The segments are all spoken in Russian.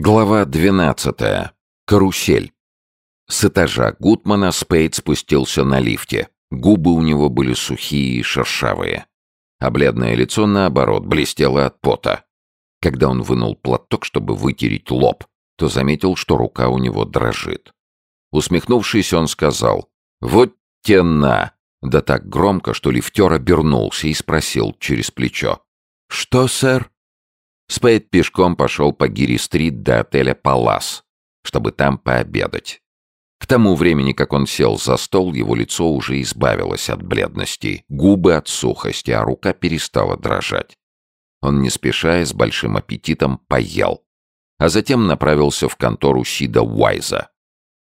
Глава 12. Карусель. С этажа Гутмана Спейд спустился на лифте. Губы у него были сухие и шершавые. А бледное лицо, наоборот, блестело от пота. Когда он вынул платок, чтобы вытереть лоб, то заметил, что рука у него дрожит. Усмехнувшись, он сказал «Вот тена!» Да так громко, что лифтер обернулся и спросил через плечо «Что, сэр?» Спейд пешком пошел по Гири-стрит до отеля «Палас», чтобы там пообедать. К тому времени, как он сел за стол, его лицо уже избавилось от бледности, губы от сухости, а рука перестала дрожать. Он не спеша и с большим аппетитом поел, а затем направился в контору Сида Уайза.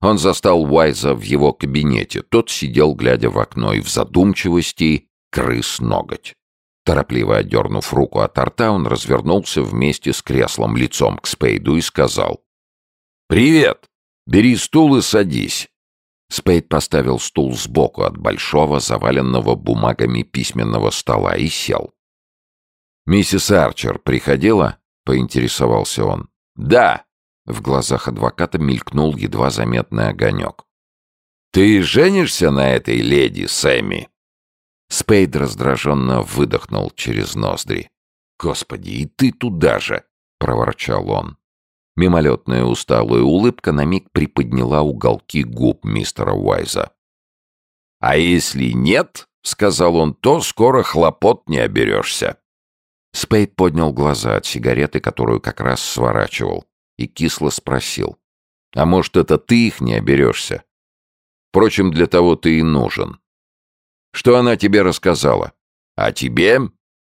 Он застал Уайза в его кабинете. Тот сидел, глядя в окно, и в задумчивости крыс ноготь. Торопливо отдернув руку от рта, он развернулся вместе с креслом лицом к Спейду и сказал. «Привет! Бери стул и садись!» Спейд поставил стул сбоку от большого, заваленного бумагами письменного стола и сел. «Миссис Арчер приходила?» — поинтересовался он. «Да!» — в глазах адвоката мелькнул едва заметный огонек. «Ты женишься на этой леди, Сэмми?» Спейд раздраженно выдохнул через ноздри. «Господи, и ты туда же!» — проворчал он. Мимолетная усталая улыбка на миг приподняла уголки губ мистера Уайза. «А если нет, — сказал он, — то скоро хлопот не оберешься». Спейд поднял глаза от сигареты, которую как раз сворачивал, и кисло спросил. «А может, это ты их не оберешься? Впрочем, для того ты и нужен. Что она тебе рассказала? А тебе?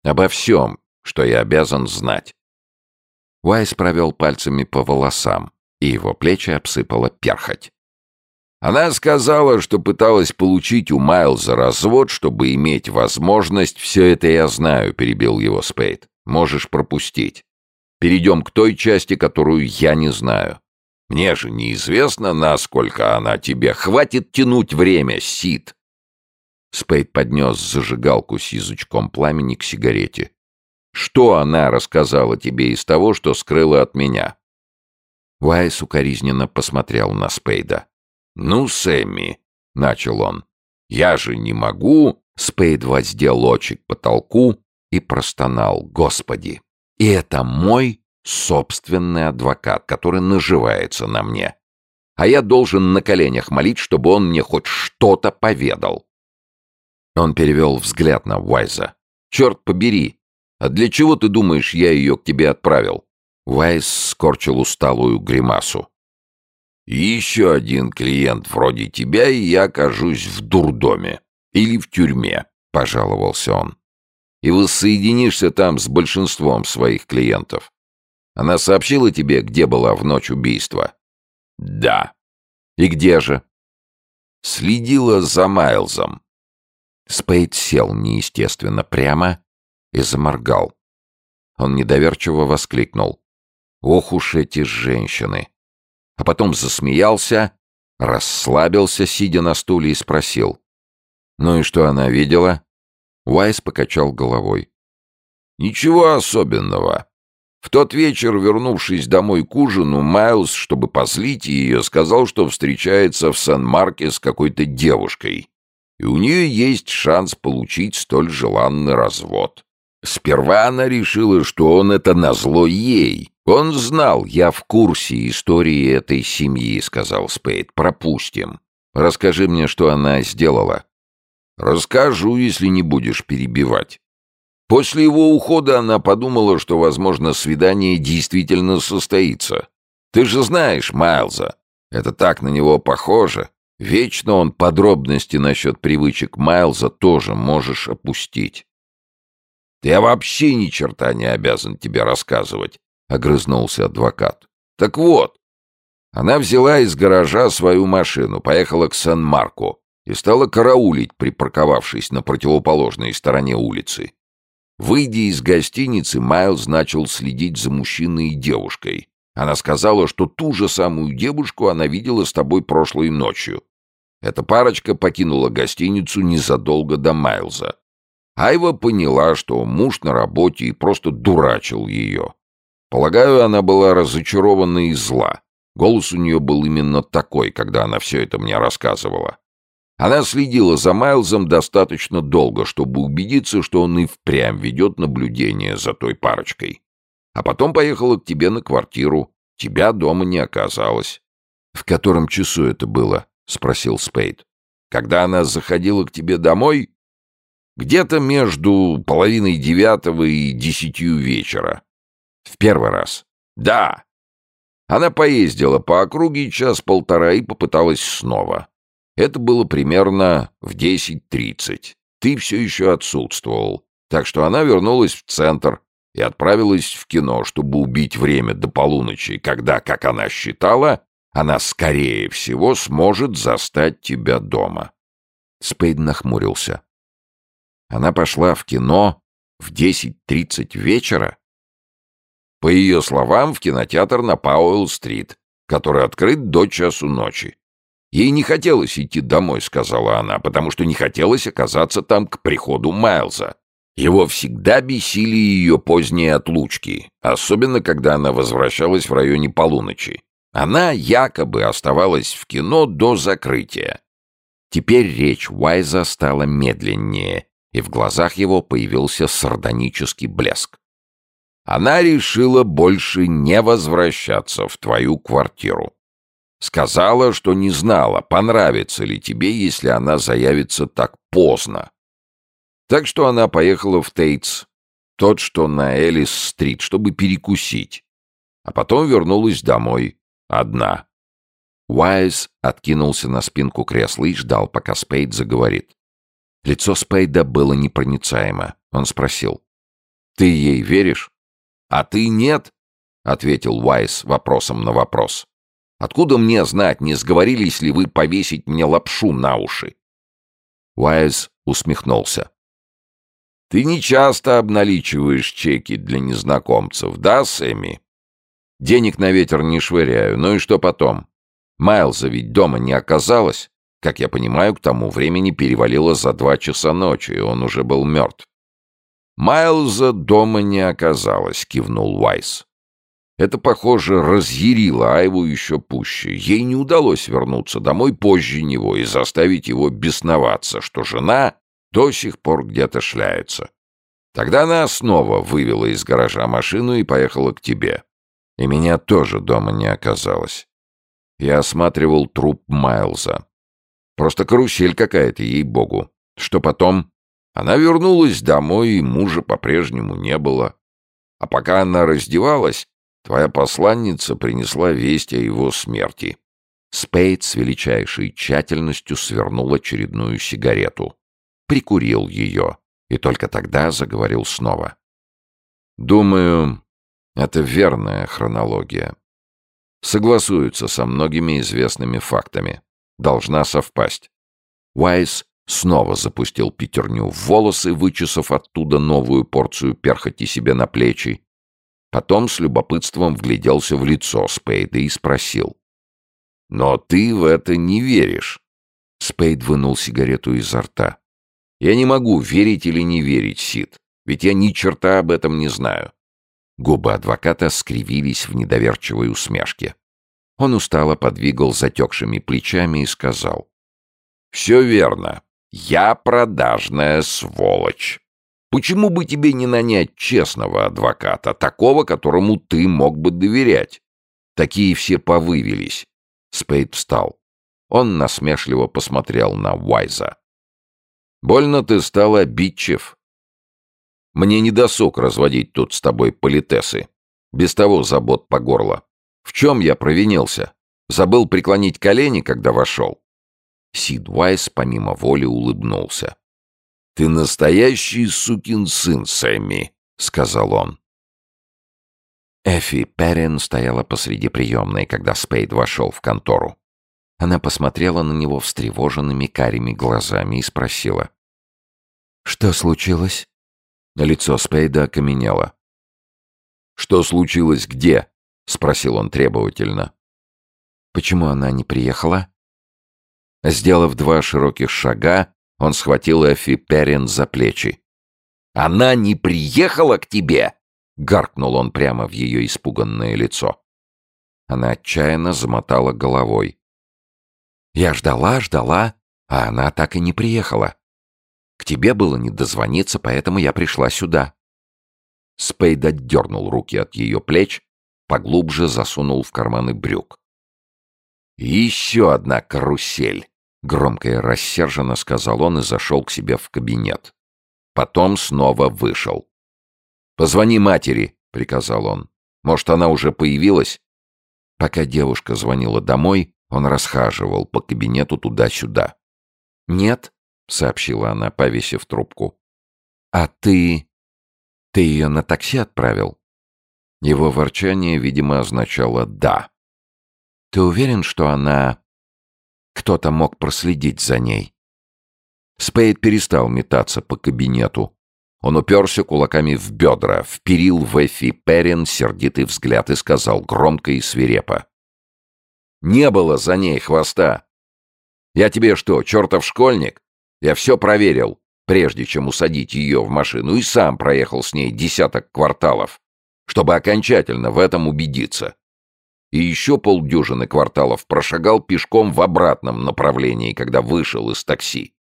Обо всем, что я обязан знать. Уайс провел пальцами по волосам, и его плечи обсыпала перхоть. Она сказала, что пыталась получить у Майлза развод, чтобы иметь возможность... «Все это я знаю», — перебил его Спейд. «Можешь пропустить. Перейдем к той части, которую я не знаю. Мне же неизвестно, насколько она тебе. Хватит тянуть время, Сид. Спейд поднес зажигалку с язычком пламени к сигарете. «Что она рассказала тебе из того, что скрыла от меня?» Уайс укоризненно посмотрел на Спейда. «Ну, Сэмми», — начал он, — «я же не могу...» Спейд воздел очи к потолку и простонал. «Господи! И это мой собственный адвокат, который наживается на мне. А я должен на коленях молить, чтобы он мне хоть что-то поведал. Он перевел взгляд на Уайза. «Черт побери! А для чего ты думаешь, я ее к тебе отправил?» Уайз скорчил усталую гримасу. «Еще один клиент вроде тебя, и я окажусь в дурдоме. Или в тюрьме», — пожаловался он. «И воссоединишься там с большинством своих клиентов. Она сообщила тебе, где была в ночь убийства?» «Да». «И где же?» «Следила за Майлзом. Спейд сел неестественно прямо и заморгал. Он недоверчиво воскликнул. «Ох уж эти женщины!» А потом засмеялся, расслабился, сидя на стуле, и спросил. «Ну и что она видела?» Уайс покачал головой. «Ничего особенного. В тот вечер, вернувшись домой к ужину, Майлз, чтобы позлить ее, сказал, что встречается в Сан-Марке с какой-то девушкой и у нее есть шанс получить столь желанный развод. Сперва она решила, что он это назло ей. Он знал, я в курсе истории этой семьи, сказал Спейд. Пропустим. Расскажи мне, что она сделала. Расскажу, если не будешь перебивать. После его ухода она подумала, что, возможно, свидание действительно состоится. Ты же знаешь Майлза. Это так на него похоже. Вечно он подробности насчет привычек Майлза тоже можешь опустить. «Я вообще ни черта не обязан тебе рассказывать», — огрызнулся адвокат. «Так вот, она взяла из гаража свою машину, поехала к Сан-Марко и стала караулить, припарковавшись на противоположной стороне улицы. Выйдя из гостиницы, Майлз начал следить за мужчиной и девушкой. Она сказала, что ту же самую девушку она видела с тобой прошлой ночью. Эта парочка покинула гостиницу незадолго до Майлза. Айва поняла, что муж на работе и просто дурачил ее. Полагаю, она была разочарована и зла. Голос у нее был именно такой, когда она все это мне рассказывала. Она следила за Майлзом достаточно долго, чтобы убедиться, что он и впрямь ведет наблюдение за той парочкой. А потом поехала к тебе на квартиру. Тебя дома не оказалось. — В котором часу это было? — спросил Спейд. — Когда она заходила к тебе домой? Где-то между половиной девятого и десятью вечера. В первый раз. Да. Она поездила по округе час-полтора и попыталась снова. Это было примерно в 10.30. Ты все еще отсутствовал. Так что она вернулась в центр и отправилась в кино, чтобы убить время до полуночи, когда, как она считала, она, скорее всего, сможет застать тебя дома. Спейд нахмурился. Она пошла в кино в 10.30 вечера? По ее словам, в кинотеатр на Пауэлл-стрит, который открыт до часу ночи. Ей не хотелось идти домой, сказала она, потому что не хотелось оказаться там к приходу Майлза. Его всегда бесили ее поздние отлучки, особенно когда она возвращалась в районе полуночи. Она якобы оставалась в кино до закрытия. Теперь речь Уайза стала медленнее, и в глазах его появился сардонический блеск. Она решила больше не возвращаться в твою квартиру. Сказала, что не знала, понравится ли тебе, если она заявится так поздно. Так что она поехала в Тейтс, тот, что на Элис-стрит, чтобы перекусить. А потом вернулась домой, одна. Уайс откинулся на спинку кресла и ждал, пока Спейд заговорит. Лицо Спейда было непроницаемо. Он спросил. «Ты ей веришь?» «А ты нет?» — ответил Уайс вопросом на вопрос. Откуда мне знать, не сговорились ли вы повесить мне лапшу на уши?» Уайз усмехнулся. «Ты не часто обналичиваешь чеки для незнакомцев, да, Сэмми? Денег на ветер не швыряю, ну и что потом? Майлза ведь дома не оказалось. Как я понимаю, к тому времени перевалило за два часа ночи, и он уже был мертв. «Майлза дома не оказалось», — кивнул Уайс. Это, похоже, разъярило Айву еще пуще. Ей не удалось вернуться домой позже него и заставить его бесноваться, что жена до сих пор где-то шляется. Тогда она снова вывела из гаража машину и поехала к тебе. И меня тоже дома не оказалось. Я осматривал труп Майлза. Просто карусель какая-то, ей-богу. Что потом? Она вернулась домой, и мужа по-прежнему не было. А пока она раздевалась, Твоя посланница принесла весть о его смерти». Спейд с величайшей тщательностью свернул очередную сигарету. Прикурил ее и только тогда заговорил снова. «Думаю, это верная хронология. Согласуется со многими известными фактами. Должна совпасть». Уайс снова запустил пятерню в волосы, вычесав оттуда новую порцию перхоти себе на плечи, Потом с любопытством вгляделся в лицо Спейда и спросил. «Но ты в это не веришь?» Спейд вынул сигарету изо рта. «Я не могу верить или не верить, Сид, ведь я ни черта об этом не знаю». Губы адвоката скривились в недоверчивой усмешке. Он устало подвигал затекшими плечами и сказал. «Все верно. Я продажная сволочь». Почему бы тебе не нанять честного адвоката, такого, которому ты мог бы доверять? Такие все повывелись. Спейд встал. Он насмешливо посмотрел на Уайза. «Больно ты стал обидчив. Мне не досуг разводить тут с тобой политесы. Без того забот по горло. В чем я провинился? Забыл преклонить колени, когда вошел?» Сид Уайс помимо воли улыбнулся. «Ты настоящий сукин сын, Сэмми», — сказал он. Эфи Перрин стояла посреди приемной, когда Спейд вошел в контору. Она посмотрела на него встревоженными карими глазами и спросила. «Что случилось?» Лицо Спейда окаменело. «Что случилось где?» — спросил он требовательно. «Почему она не приехала?» Сделав два широких шага, он схватил Эфи Перрин за плечи. «Она не приехала к тебе?» гаркнул он прямо в ее испуганное лицо. Она отчаянно замотала головой. Я ждала, ждала, а она так и не приехала. К тебе было не дозвониться, поэтому я пришла сюда. Спейд отдернул руки от ее плеч, поглубже засунул в карманы брюк. «Еще одна карусель!» — громко и рассерженно сказал он и зашел к себе в кабинет. Потом снова вышел. «Позвони матери», — приказал он. «Может, она уже появилась?» Пока девушка звонила домой, он расхаживал по кабинету туда-сюда. «Нет», — сообщила она, повесив трубку. «А ты... ты ее на такси отправил?» Его ворчание, видимо, означало «да». «Ты уверен, что она... кто-то мог проследить за ней?» Спейд перестал метаться по кабинету. Он уперся кулаками в бедра, вперил в Эфи Перрин сердитый взгляд и сказал громко и свирепо. «Не было за ней хвоста. Я тебе что, чертов школьник? Я все проверил, прежде чем усадить ее в машину, и сам проехал с ней десяток кварталов, чтобы окончательно в этом убедиться. И еще полдюжины кварталов прошагал пешком в обратном направлении, когда вышел из такси.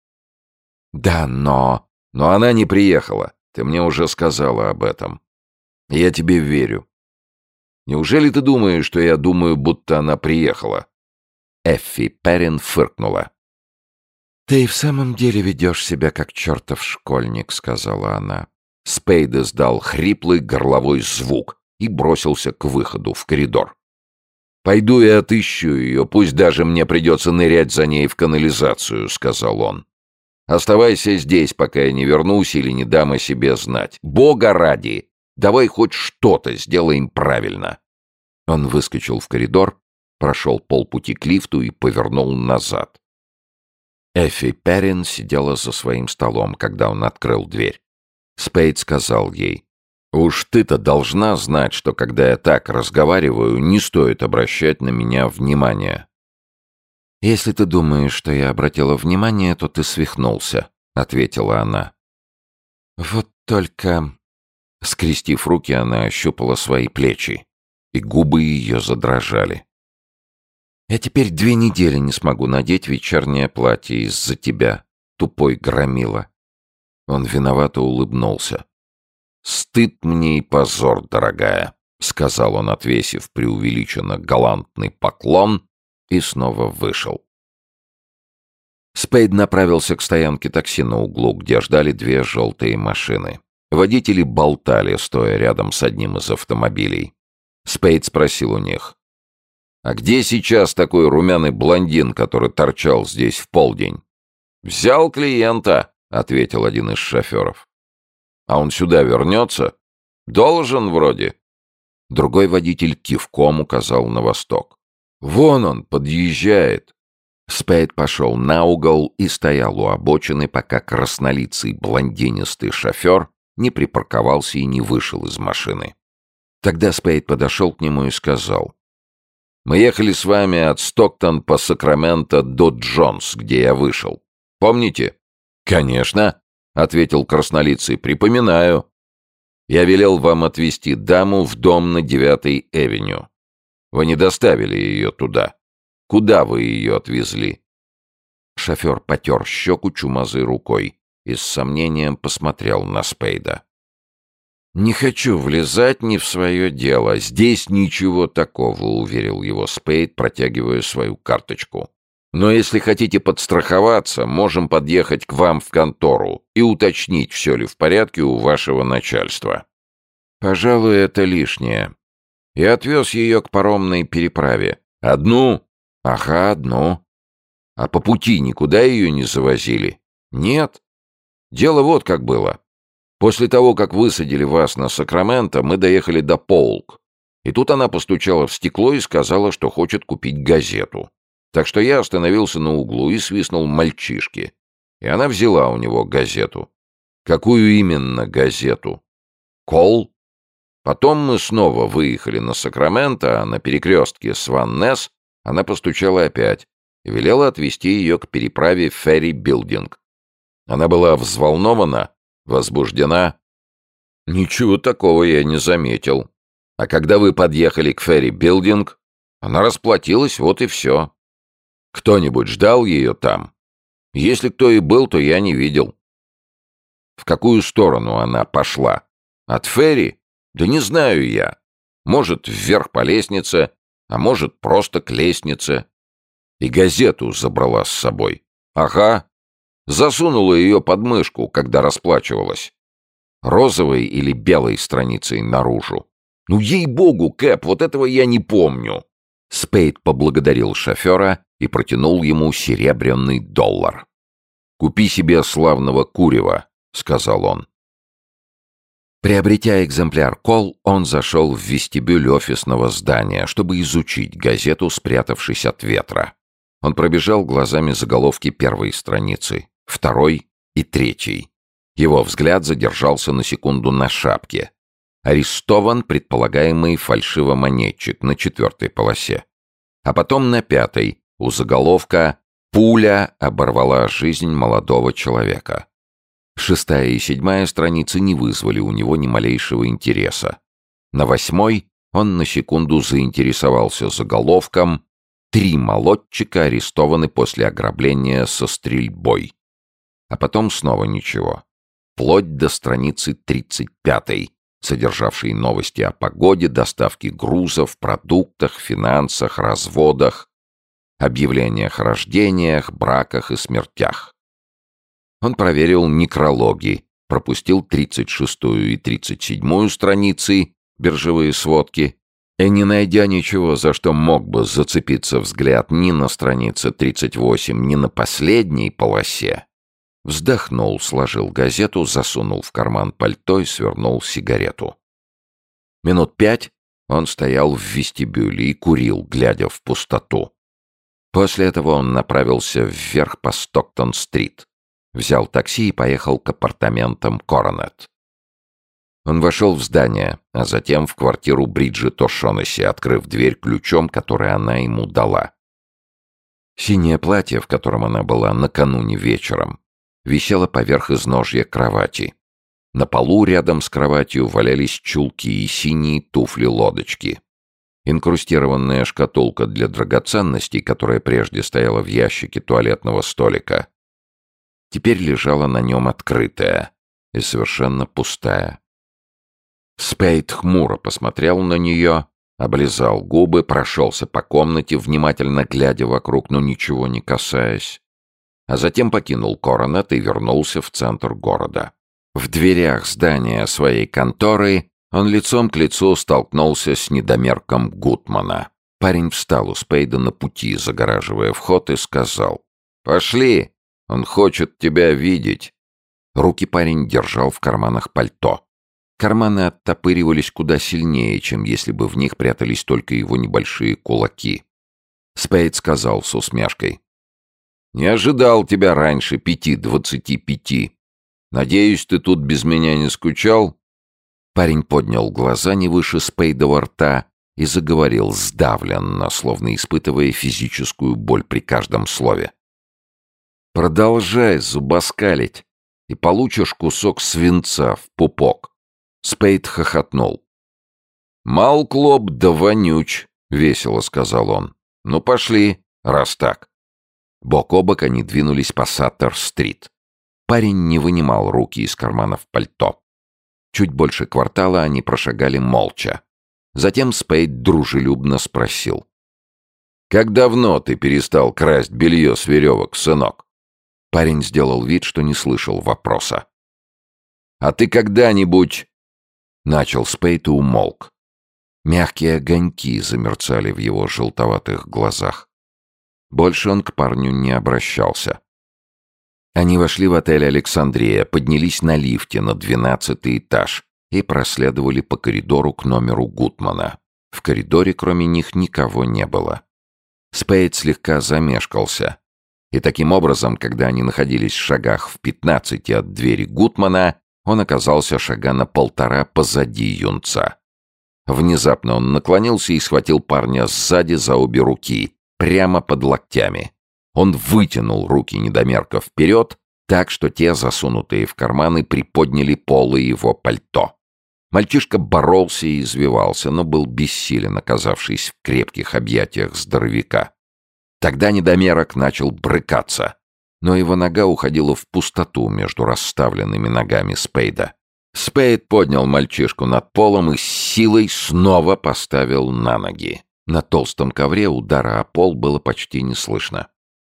«Да, но...» «Но она не приехала. Ты мне уже сказала об этом. Я тебе верю. Неужели ты думаешь, что я думаю, будто она приехала?» Эффи Перрин фыркнула. «Ты в самом деле ведешь себя как чертов школьник», — сказала она. Спейд издал хриплый горловой звук и бросился к выходу, в коридор. «Пойду и отыщу ее, пусть даже мне придется нырять за ней в канализацию», — сказал он. «Оставайся здесь, пока я не вернусь или не дам о себе знать. Бога ради! Давай хоть что-то сделаем правильно!» Он выскочил в коридор, прошел полпути к лифту и повернул назад. Эффи Перрин сидела за своим столом, когда он открыл дверь. Спейд сказал ей, «Уж ты-то должна знать, что когда я так разговариваю, не стоит обращать на меня внимание». «Если ты думаешь, что я обратила внимание, то ты свихнулся», — ответила она. «Вот только...» Скрестив руки, она ощупала свои плечи, и губы ее задрожали. Я теперь две недели не смогу надеть вечернее платье из-за тебя, тупой громила. Он виновато улыбнулся. «Стыд мне и позор, дорогая», — сказал он, отвесив преувеличенно галантный поклон, и снова вышел. Спейд направился к стоянке такси на углу, где ждали две желтые машины. Водители болтали, стоя рядом с одним из автомобилей. Спейд спросил у них. «А где сейчас такой румяный блондин, который торчал здесь в полдень?» «Взял клиента», — ответил один из шоферов. «А он сюда вернется?» «Должен вроде». Другой водитель кивком указал на восток. «Вон он, подъезжает». Спейд пошел на угол и стоял у обочины, пока краснолицый блондинистый шофер не припарковался и не вышел из машины. Тогда Спейд подошел к нему и сказал. Мы ехали с вами от Стоктон по Сакраменто до Джонс, где я вышел. Помните? Конечно, ответил краснолицый. Припоминаю. Я велел вам отвезти даму в дом на девятой Эвеню. Вы не доставили ее туда. Куда вы ее отвезли? Шофер потер щеку чумазой рукой и с сомнением посмотрел на Спейда. «Не хочу влезать не в свое дело. Здесь ничего такого», — уверил его Спейд, протягивая свою карточку. «Но если хотите подстраховаться, можем подъехать к вам в контору и уточнить, все ли в порядке у вашего начальства». «Пожалуй, это лишнее. Я отвез ее к паромной переправе. Одну?» «Ага, одну. А по пути никуда ее не завозили?» «Нет. Дело вот как было. После того, как высадили вас на Сакраменто, мы доехали до Полк. И тут она постучала в стекло и сказала, что хочет купить газету. Так что я остановился на углу и свистнул мальчишке. И она взяла у него газету. Какую именно газету? Кол? Потом мы снова выехали на Сакраменто, а на перекрестке с Ван Несс она постучала опять и велела отвезти ее к переправе Ферри Билдинг. Она была взволнована, Возбуждена? Ничего такого я не заметил. А когда вы подъехали к Ферри Билдинг, она расплатилась, вот и все. Кто-нибудь ждал ее там? Если кто и был, то я не видел. В какую сторону она пошла? От Ферри? Да не знаю я. Может, вверх по лестнице, а может, просто к лестнице. И газету забрала с собой. Ага. Засунула ее под мышку, когда расплачивалась. Розовой или белой страницей наружу. Ну, ей-богу, Кэп, вот этого я не помню. Спейд поблагодарил шофера и протянул ему серебряный доллар. «Купи себе славного курева», — сказал он. Приобретя экземпляр «Кол», он зашел в вестибюль офисного здания, чтобы изучить газету, спрятавшись от ветра. Он пробежал глазами заголовки первой страницы, второй и третьей. Его взгляд задержался на секунду на шапке. Арестован предполагаемый фальшивомонетчик на четвертой полосе. А потом на пятой, у заголовка «Пуля оборвала жизнь молодого человека». Шестая и седьмая страницы не вызвали у него ни малейшего интереса. На восьмой он на секунду заинтересовался заголовком «Три молодчика арестованы после ограбления со стрельбой». А потом снова ничего. Вплоть до страницы 35 содержавшей новости о погоде, доставке грузов, продуктах, финансах, разводах, объявлениях о рождениях, браках и смертях. Он проверил некрологи, пропустил 36-ю и 37-ю страницы, биржевые сводки, и не найдя ничего, за что мог бы зацепиться взгляд ни на странице 38, ни на последней полосе, вздохнул, сложил газету, засунул в карман пальто и свернул сигарету. Минут пять он стоял в вестибюле и курил, глядя в пустоту. После этого он направился вверх по Стоктон-стрит. Взял такси и поехал к апартаментам Коронет. Он вошел в здание, а затем в квартиру Бриджит О'Шонесси, открыв дверь ключом, который она ему дала. Синее платье, в котором она была накануне вечером, висело поверх изножья кровати. На полу рядом с кроватью валялись чулки и синие туфли-лодочки. Инкрустированная шкатулка для драгоценностей, которая прежде стояла в ящике туалетного столика, теперь лежала на нем открытая и совершенно пустая. Спейд хмуро посмотрел на нее, облизал губы, прошелся по комнате, внимательно глядя вокруг, но ничего не касаясь, а затем покинул Коронет и вернулся в центр города. В дверях здания своей конторы он лицом к лицу столкнулся с недомерком Гутмана. Парень встал у Спейда на пути, загораживая вход, и сказал «Пошли!» Он хочет тебя видеть». Руки парень держал в карманах пальто. Карманы оттопыривались куда сильнее, чем если бы в них прятались только его небольшие кулаки. Спейд сказал с усмешкой. «Не ожидал тебя раньше пяти двадцати пяти. Надеюсь, ты тут без меня не скучал?» Парень поднял глаза не выше Спейдова рта и заговорил сдавленно, словно испытывая физическую боль при каждом слове. Продолжай зубоскалить, и получишь кусок свинца в пупок. Спейд хохотнул. «Мал клоп да вонюч», — весело сказал он. «Ну пошли, раз так». Бок о бок они двинулись по Саттер-стрит. Парень не вынимал руки из карманов пальто. Чуть больше квартала они прошагали молча. Затем Спейд дружелюбно спросил. «Как давно ты перестал красть белье с веревок, сынок?» Парень сделал вид, что не слышал вопроса. «А ты когда-нибудь...» Начал Спейт и умолк. Мягкие огоньки замерцали в его желтоватых глазах. Больше он к парню не обращался. Они вошли в отель «Александрия», поднялись на лифте на двенадцатый этаж и проследовали по коридору к номеру Гутмана. В коридоре кроме них никого не было. Спейд слегка замешкался. И таким образом, когда они находились в шагах в пятнадцати от двери Гутмана, он оказался шага на полтора позади юнца. Внезапно он наклонился и схватил парня сзади за обе руки, прямо под локтями. Он вытянул руки недомерка вперед, так что те, засунутые в карманы, приподняли полы его пальто. Мальчишка боролся и извивался, но был бессилен, оказавшись в крепких объятиях здоровяка. Тогда недомерок начал брыкаться, но его нога уходила в пустоту между расставленными ногами Спейда. Спейд поднял мальчишку над полом и с силой снова поставил на ноги. На толстом ковре удара о пол было почти не слышно.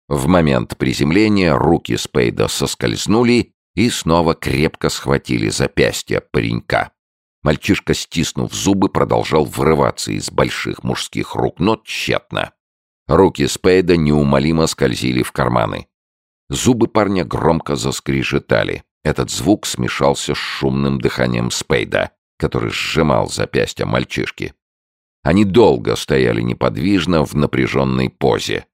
В момент приземления руки Спейда соскользнули и снова крепко схватили запястье паренька. Мальчишка, стиснув зубы, продолжал врываться из больших мужских рук, но тщетно. Руки Спейда неумолимо скользили в карманы. Зубы парня громко заскрежетали. Этот звук смешался с шумным дыханием Спейда, который сжимал запястья мальчишки. Они долго стояли неподвижно в напряженной позе,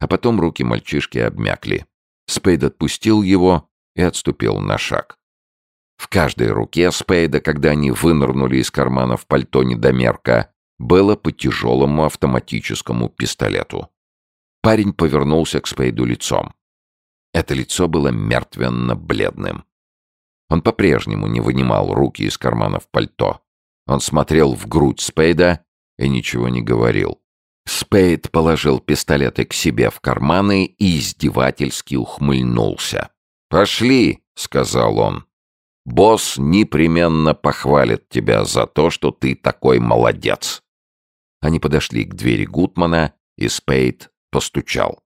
а потом руки мальчишки обмякли. Спейд отпустил его и отступил на шаг. В каждой руке Спейда, когда они вынырнули из карманов пальто недомерка, было по тяжелому автоматическому пистолету. Парень повернулся к Спейду лицом. Это лицо было мертвенно-бледным. Он по-прежнему не вынимал руки из карманов пальто. Он смотрел в грудь Спейда и ничего не говорил. Спейд положил пистолеты к себе в карманы и издевательски ухмыльнулся. «Пошли», — сказал он. «Босс непременно похвалит тебя за то, что ты такой молодец». Они подошли к двери Гутмана, и Спейд постучал.